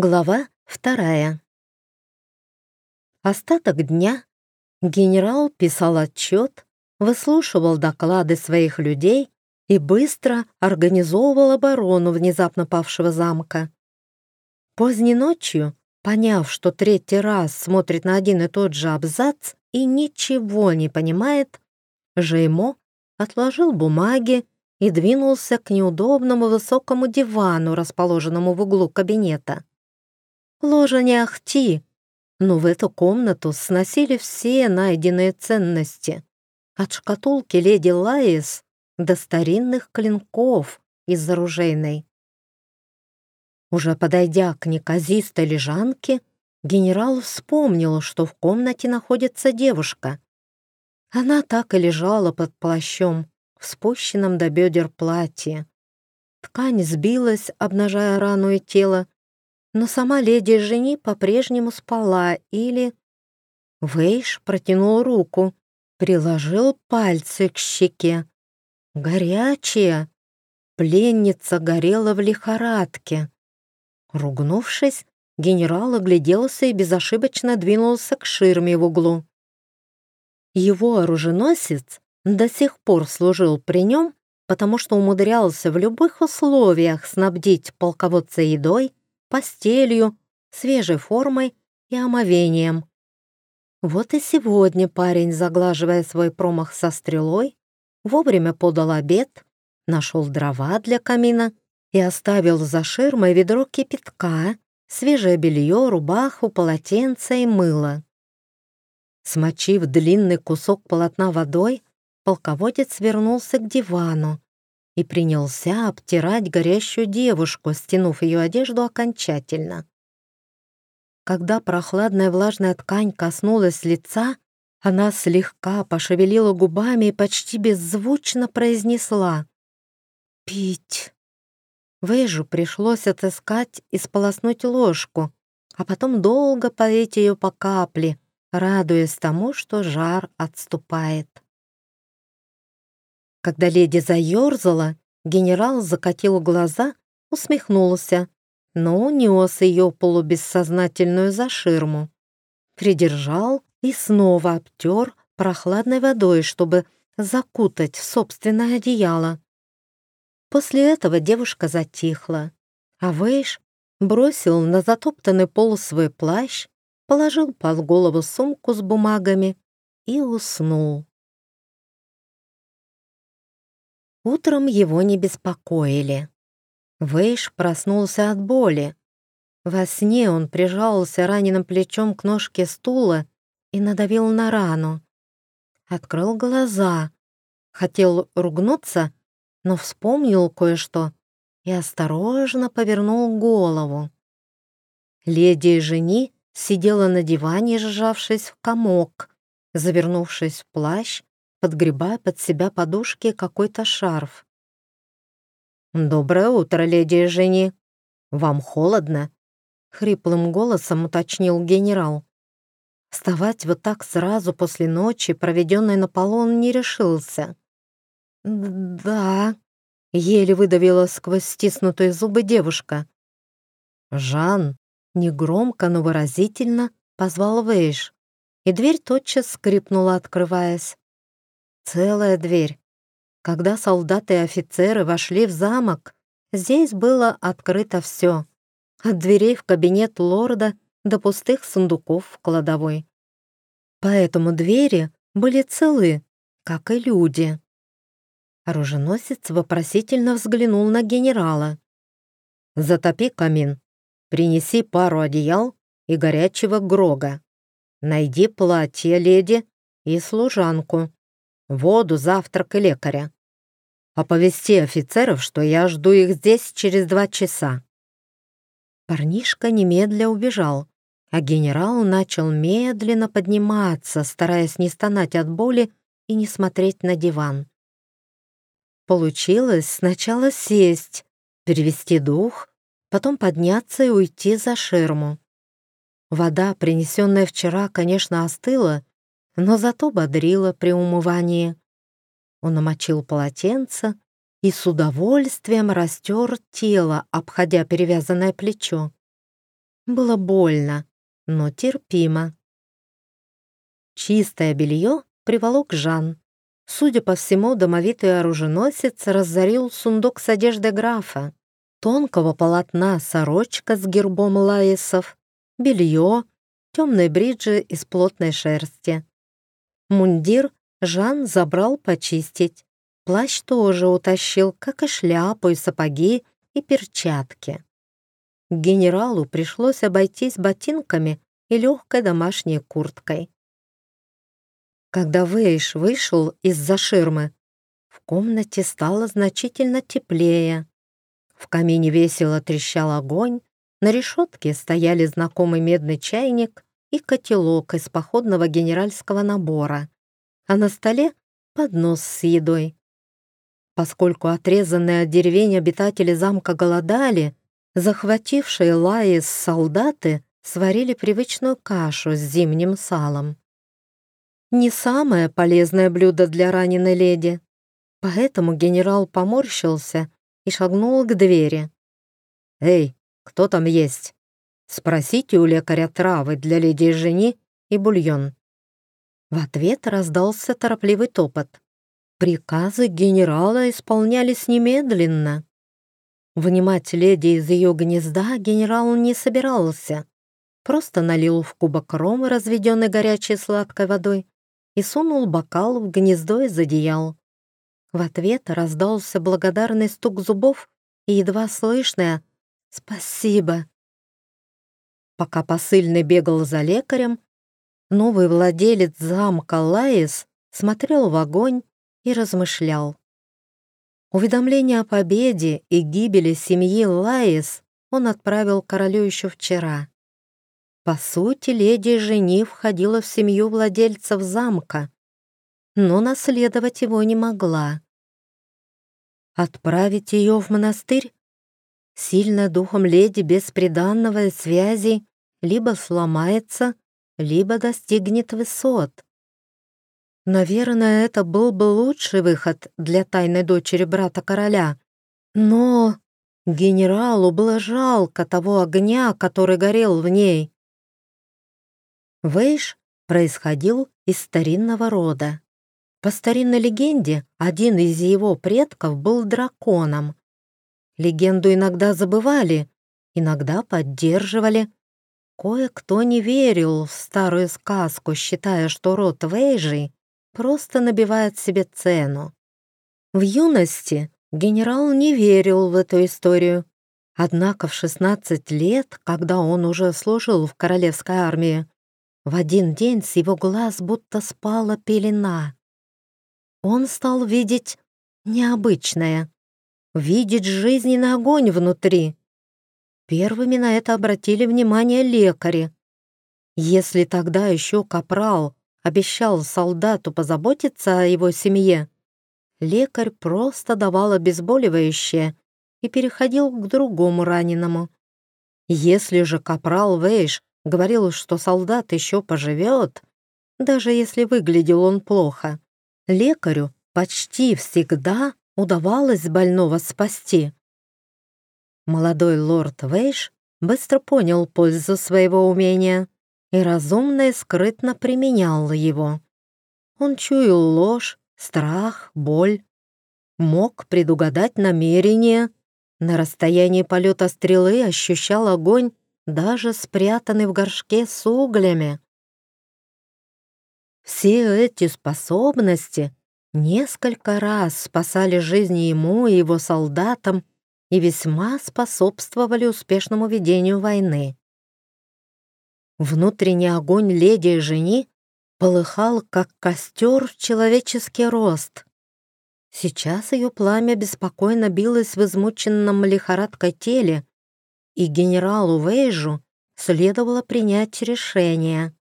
Глава вторая. Остаток дня генерал писал отчет, выслушивал доклады своих людей и быстро организовывал оборону внезапно павшего замка. Поздней ночью, поняв, что третий раз смотрит на один и тот же абзац и ничего не понимает, Жеймо отложил бумаги и двинулся к неудобному высокому дивану, расположенному в углу кабинета. Ложа не ахти, но в эту комнату сносили все найденные ценности. От шкатулки леди Лаис до старинных клинков из оружейной. Уже подойдя к неказистой лежанке, генерал вспомнил, что в комнате находится девушка. Она так и лежала под плащом, в спущенном до бедер платье. Ткань сбилась, обнажая рану и тело, но сама леди жени по-прежнему спала или... Вейш протянул руку, приложил пальцы к щеке. Горячая. Пленница горела в лихорадке. Ругнувшись, генерал огляделся и безошибочно двинулся к ширме в углу. Его оруженосец до сих пор служил при нем, потому что умудрялся в любых условиях снабдить полководца едой, постелью, свежей формой и омовением. Вот и сегодня парень, заглаживая свой промах со стрелой, вовремя подал обед, нашел дрова для камина и оставил за ширмой ведро кипятка, свежее белье, рубаху, полотенце и мыло. Смочив длинный кусок полотна водой, полководец вернулся к дивану, и принялся обтирать горящую девушку, стянув ее одежду окончательно. Когда прохладная влажная ткань коснулась лица, она слегка пошевелила губами и почти беззвучно произнесла «Пить». Вэжу пришлось отыскать и сполоснуть ложку, а потом долго поить ее по капле, радуясь тому, что жар отступает. Когда леди заерзала, генерал закатил глаза, усмехнулся, но унес ее полубессознательную за ширму. Придержал и снова обтер прохладной водой, чтобы закутать в собственное одеяло. После этого девушка затихла, а Вейш бросил на затоптанный пол свой плащ, положил под голову сумку с бумагами и уснул. Утром его не беспокоили. Вейш проснулся от боли. Во сне он прижался раненым плечом к ножке стула и надавил на рану. Открыл глаза. Хотел ругнуться, но вспомнил кое-что и осторожно повернул голову. Леди жени сидела на диване, сжавшись в комок, завернувшись в плащ подгребая под себя подушки какой-то шарф. «Доброе утро, леди Жени. Вам холодно?» — хриплым голосом уточнил генерал. Вставать вот так сразу после ночи, проведенной на полу, он не решился. «Да», — еле выдавила сквозь стиснутые зубы девушка. «Жан», — негромко, но выразительно позвал Вейш, и дверь тотчас скрипнула, открываясь. Целая дверь. Когда солдаты и офицеры вошли в замок, здесь было открыто все. От дверей в кабинет лорда до пустых сундуков в кладовой. Поэтому двери были целы, как и люди. Оруженосец вопросительно взглянул на генерала. «Затопи камин, принеси пару одеял и горячего грога. Найди платье леди и служанку воду, завтрак и лекаря. Оповести офицеров, что я жду их здесь через два часа». Парнишка немедля убежал, а генерал начал медленно подниматься, стараясь не стонать от боли и не смотреть на диван. Получилось сначала сесть, перевести дух, потом подняться и уйти за ширму. Вода, принесенная вчера, конечно, остыла, но зато бодрила при умывании. Он намочил полотенце и с удовольствием растер тело, обходя перевязанное плечо. Было больно, но терпимо. Чистое белье приволок Жан. Судя по всему, домовитый оруженосец разорил сундук с одеждой графа. Тонкого полотна сорочка с гербом лаисов, белье, темные бриджи из плотной шерсти. Мундир Жан забрал почистить. Плащ тоже утащил, как и шляпу, и сапоги, и перчатки. Генералу пришлось обойтись ботинками и легкой домашней курткой. Когда Вейш вышел из-за ширмы, в комнате стало значительно теплее. В камине весело трещал огонь, на решетке стояли знакомый медный чайник и котелок из походного генеральского набора, а на столе поднос с едой. Поскольку отрезанные от деревень обитатели замка голодали, захватившие Лаис солдаты сварили привычную кашу с зимним салом. Не самое полезное блюдо для раненой леди, поэтому генерал поморщился и шагнул к двери. «Эй, кто там есть? Спросите у лекаря травы для леди и жени и бульон». В ответ раздался торопливый топот. Приказы генерала исполнялись немедленно. Вынимать леди из ее гнезда генерал не собирался. Просто налил в кубок ром, разведенный горячей сладкой водой, и сунул бокал в гнездо из одеял. В ответ раздался благодарный стук зубов и едва слышное «Спасибо». Пока посыльный бегал за лекарем, новый владелец замка Лаис смотрел в огонь и размышлял. Уведомление о победе и гибели семьи Лаис он отправил королю еще вчера. По сути, леди жени входила в семью владельцев замка, но наследовать его не могла. Отправить ее в монастырь? Сильная духом леди без приданного и связи либо сломается, либо достигнет высот. Наверное, это был бы лучший выход для тайной дочери брата короля. Но генералу было жалко того огня, который горел в ней. Вейш происходил из старинного рода. По старинной легенде, один из его предков был драконом. Легенду иногда забывали, иногда поддерживали. Кое-кто не верил в старую сказку, считая, что род Вейжей просто набивает себе цену. В юности генерал не верил в эту историю, однако в 16 лет, когда он уже служил в королевской армии, в один день с его глаз будто спала пелена. Он стал видеть необычное, видеть жизненный огонь внутри. Первыми на это обратили внимание лекари. Если тогда еще капрал обещал солдату позаботиться о его семье, лекарь просто давал обезболивающее и переходил к другому раненому. Если же капрал Вейш говорил, что солдат еще поживет, даже если выглядел он плохо, лекарю почти всегда удавалось больного спасти. Молодой лорд Вейш быстро понял пользу своего умения и разумно и скрытно применял его. Он чуял ложь, страх, боль, мог предугадать намерения, на расстоянии полета стрелы ощущал огонь, даже спрятанный в горшке с углями. Все эти способности несколько раз спасали жизни ему и его солдатам и весьма способствовали успешному ведению войны. Внутренний огонь леди и жени полыхал, как костер в человеческий рост. Сейчас ее пламя беспокойно билось в измученном лихорадкой теле, и генералу Вейжу следовало принять решение.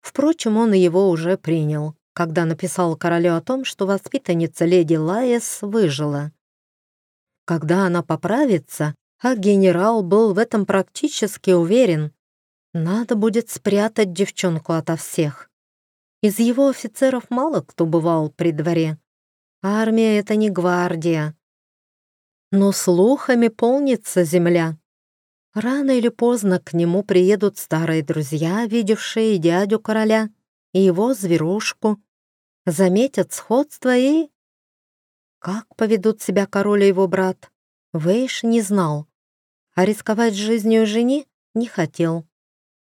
Впрочем, он его уже принял, когда написал королю о том, что воспитанница леди Лаес выжила. Когда она поправится, а генерал был в этом практически уверен, надо будет спрятать девчонку ото всех. Из его офицеров мало кто бывал при дворе. Армия — это не гвардия. Но слухами полнится земля. Рано или поздно к нему приедут старые друзья, видевшие дядю короля и его зверушку, заметят сходство и... Как поведут себя король и его брат, Вейш не знал, а рисковать жизнью жени не хотел.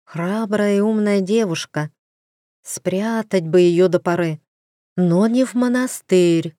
Храбрая и умная девушка. Спрятать бы ее до поры, но не в монастырь.